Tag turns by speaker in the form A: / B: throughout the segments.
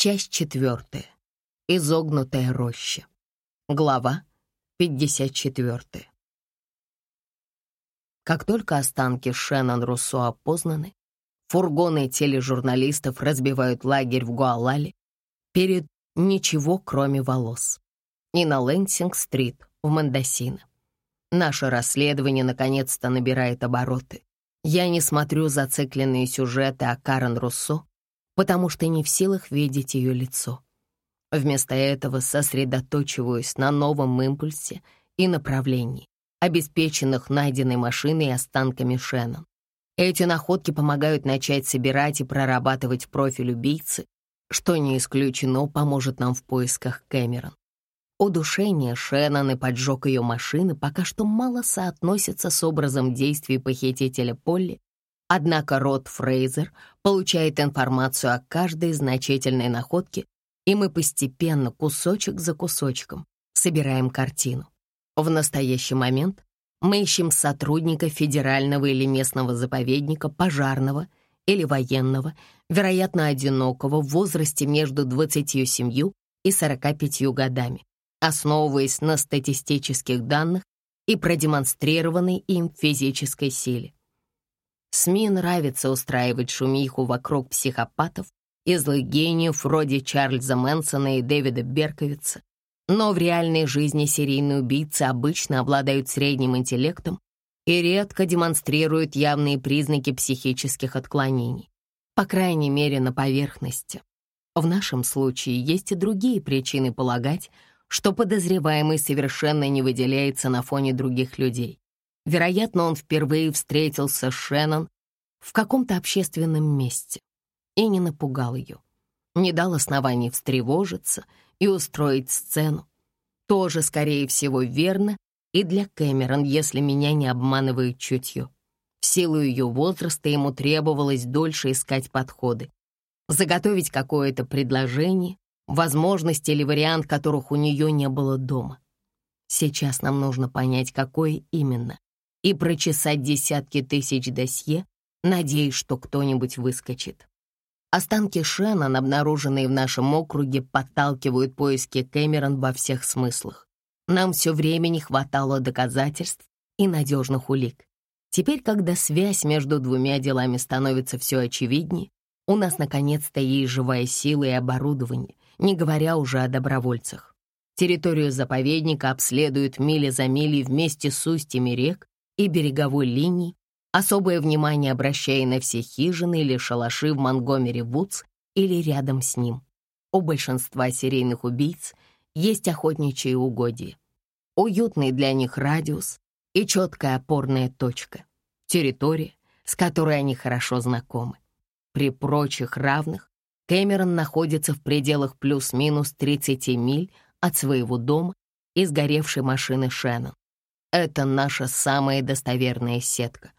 A: Часть четвертая. Изогнутая роща. Глава 54. Как только останки Шеннон Руссо опознаны, фургоны тележурналистов разбивают лагерь в Гуалале перед ничего, кроме волос. И на Лэнсинг-стрит в Мендосино. Наше расследование наконец-то набирает обороты. Я не смотрю зацикленные сюжеты о Карен Руссо, потому что не в силах видеть ее лицо. Вместо этого сосредоточиваюсь на новом импульсе и направлении, обеспеченных найденной машиной и останками Шеннон. Эти находки помогают начать собирать и прорабатывать профиль убийцы, что не исключено поможет нам в поисках Кэмерон. Удушение Шеннон и поджог ее машины пока что мало соотносятся с образом действий похитителя Полли, однако Рот Фрейзер получает информацию о каждой значительной находке, и мы постепенно, кусочек за кусочком, собираем картину. В настоящий момент мы ищем сотрудника федерального или местного заповедника, пожарного или военного, вероятно, одинокого в возрасте между 27 и 45 годами основываясь на статистических данных и продемонстрированной им физической силе. СМИ нравится устраивать шумиху вокруг психопатов и злых гениев вроде Чарльза Мэнсона и Дэвида Берковица, но в реальной жизни серийные убийцы обычно обладают средним интеллектом и редко демонстрируют явные признаки психических отклонений, по крайней мере, на поверхности. В нашем случае есть и другие причины полагать, что подозреваемый совершенно не выделяется на фоне других людей. Вероятно, он впервые встретился с Шеннон в каком-то общественном месте и не напугал ее, не дал оснований встревожиться и устроить сцену. Тоже, скорее всего, верно и для Кэмерон, если меня не обманывает чутье. В силу ее возраста ему требовалось дольше искать подходы, заготовить какое-то предложение, возможности или вариант которых у нее не было дома. Сейчас нам нужно понять, какое именно, и прочесать десятки тысяч досье, надеясь, что кто-нибудь выскочит. Останки Шеннон, обнаруженные в нашем округе, подталкивают поиски Кэмерон во всех смыслах. Нам все время не хватало доказательств и надежных улик. Теперь, когда связь между двумя делами становится все очевиднее, у нас наконец-то есть живая сила и оборудование, не говоря уже о добровольцах. Территорию заповедника обследуют мили за милей вместе с устьями рек и береговой линией, особое внимание обращая на все хижины или шалаши в Монгомери-Вудс или рядом с ним. У большинства серийных убийц есть охотничьи угодья. Уютный для них радиус и четкая опорная точка. Территория, с которой они хорошо знакомы. При прочих равных Кэмерон находится в пределах плюс-минус 30 миль от своего дома и сгоревшей машины Шеннон. Это наша самая достоверная сетка.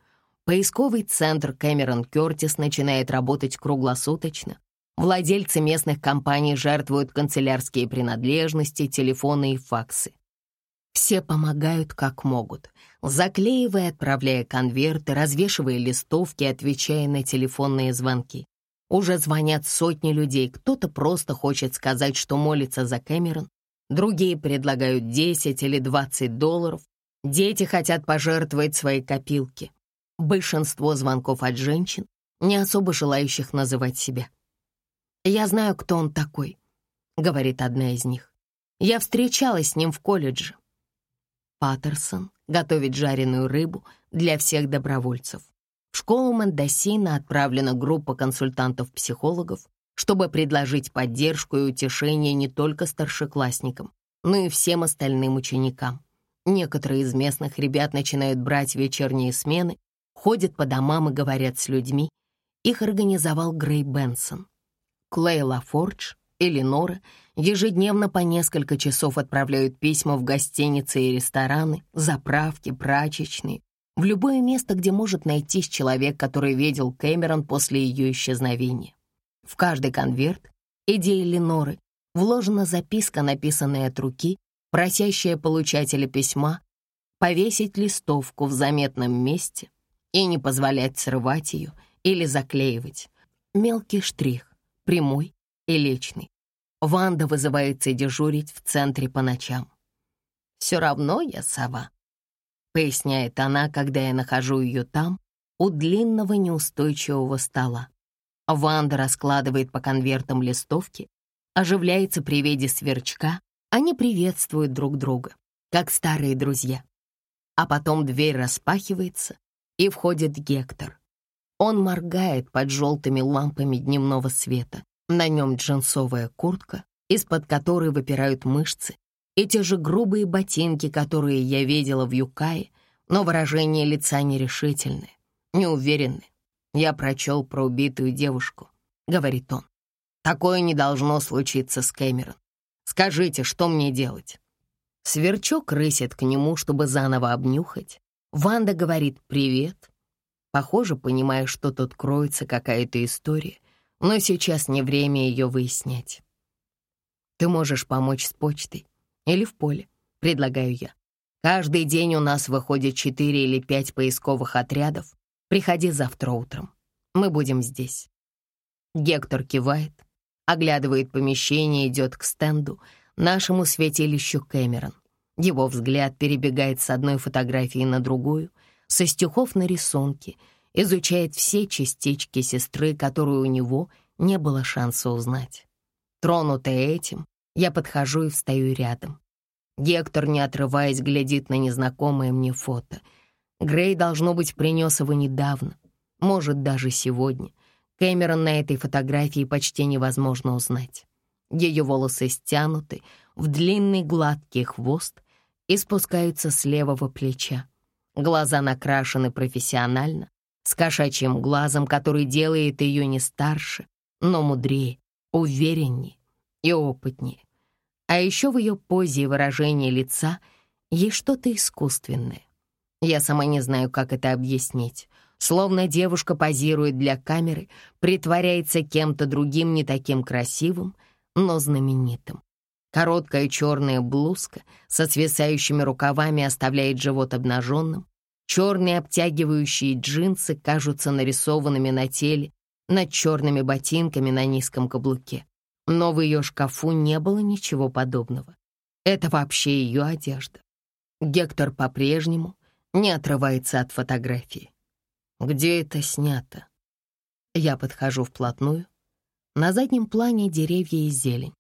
A: Поисковый центр Кэмерон Кёртис начинает работать круглосуточно. Владельцы местных компаний жертвуют канцелярские принадлежности, телефоны и факсы. Все помогают как могут, заклеивая, отправляя конверты, развешивая листовки, отвечая на телефонные звонки. Уже звонят сотни людей, кто-то просто хочет сказать, что молится за Кэмерон, другие предлагают 10 или 20 долларов, дети хотят пожертвовать свои копилки. Большинство звонков от женщин, не особо желающих называть себя. «Я знаю, кто он такой», — говорит одна из них. «Я встречалась с ним в колледже». Паттерсон готовит жареную рыбу для всех добровольцев. В школу Мендосина отправлена группа консультантов-психологов, чтобы предложить поддержку и утешение не только старшеклассникам, но и всем остальным ученикам. Некоторые из местных ребят начинают брать вечерние смены, ходят по домам и говорят с людьми. Их организовал Грей Бенсон. Клей Лафордж и Ленора ежедневно по несколько часов отправляют письма в гостиницы и рестораны, заправки, прачечные, в любое место, где может найтись человек, который видел Кэмерон после ее исчезновения. В каждый конверт идеи Леноры вложена записка, написанная от руки, просящая получателя письма повесить листовку в заметном месте и не позволять срывать ее или заклеивать. Мелкий штрих, прямой и личный. Ванда вызывается дежурить в центре по ночам. «Все равно я сова», — поясняет она, когда я нахожу ее там, у длинного неустойчивого стола. Ванда раскладывает по конвертам листовки, оживляется при виде сверчка, они приветствуют друг друга, как старые друзья. А потом дверь распахивается, и входит Гектор. Он моргает под желтыми лампами дневного света. На нем джинсовая куртка, из-под которой выпирают мышцы, и те же грубые ботинки, которые я видела в Юкае, но выражение лица нерешительное, неуверенное. «Я прочел про убитую девушку», — говорит он. «Такое не должно случиться с Кэмерон. Скажите, что мне делать?» Сверчок рысит к нему, чтобы заново обнюхать. Ванда говорит «привет». Похоже, понимая, что тут кроется какая-то история, но сейчас не время ее выяснять. «Ты можешь помочь с почтой или в поле», — предлагаю я. «Каждый день у нас выходит четыре или пять поисковых отрядов, Приходи завтра утром. Мы будем здесь». Гектор кивает, оглядывает помещение, идет к стенду, нашему святилищу Кэмерон. Его взгляд перебегает с одной фотографии на другую, со стихов на рисунки, изучает все частички сестры, которую у него не было шанса узнать. Тронутая этим, я подхожу и встаю рядом. Гектор, не отрываясь, глядит на незнакомое мне фото — Грей, должно быть, принес его недавно, может, даже сегодня. Кэмерон на этой фотографии почти невозможно узнать. Ее волосы стянуты в длинный гладкий хвост и спускаются с левого плеча. Глаза накрашены профессионально, с кошачьим глазом, который делает ее не старше, но мудрее, увереннее и опытнее. А еще в ее позе и выражении лица есть что-то искусственное. Я сама не знаю, как это объяснить. Словно девушка позирует для камеры, притворяется кем-то другим не таким красивым, но знаменитым. Короткая черная блузка со свисающими рукавами оставляет живот обнаженным. Черные обтягивающие джинсы кажутся нарисованными на теле над черными ботинками на низком каблуке. Но в ее шкафу не было ничего подобного. Это вообще ее одежда. Гектор по-прежнему не отрывается от фотографии. Где это снято? Я подхожу вплотную. На заднем плане деревья и зелень.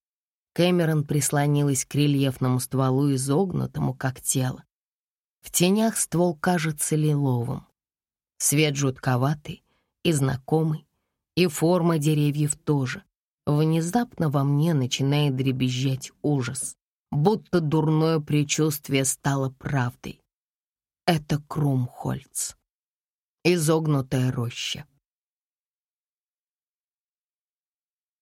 A: Кэмерон прислонилась к рельефному стволу, изогнутому, как тело. В тенях ствол кажется лиловым. Свет жутковатый и знакомый, и форма деревьев тоже. Внезапно во мне начинает дребезжать ужас, будто дурное предчувствие стало правдой. Это Крумхольц. Изогнутая роща.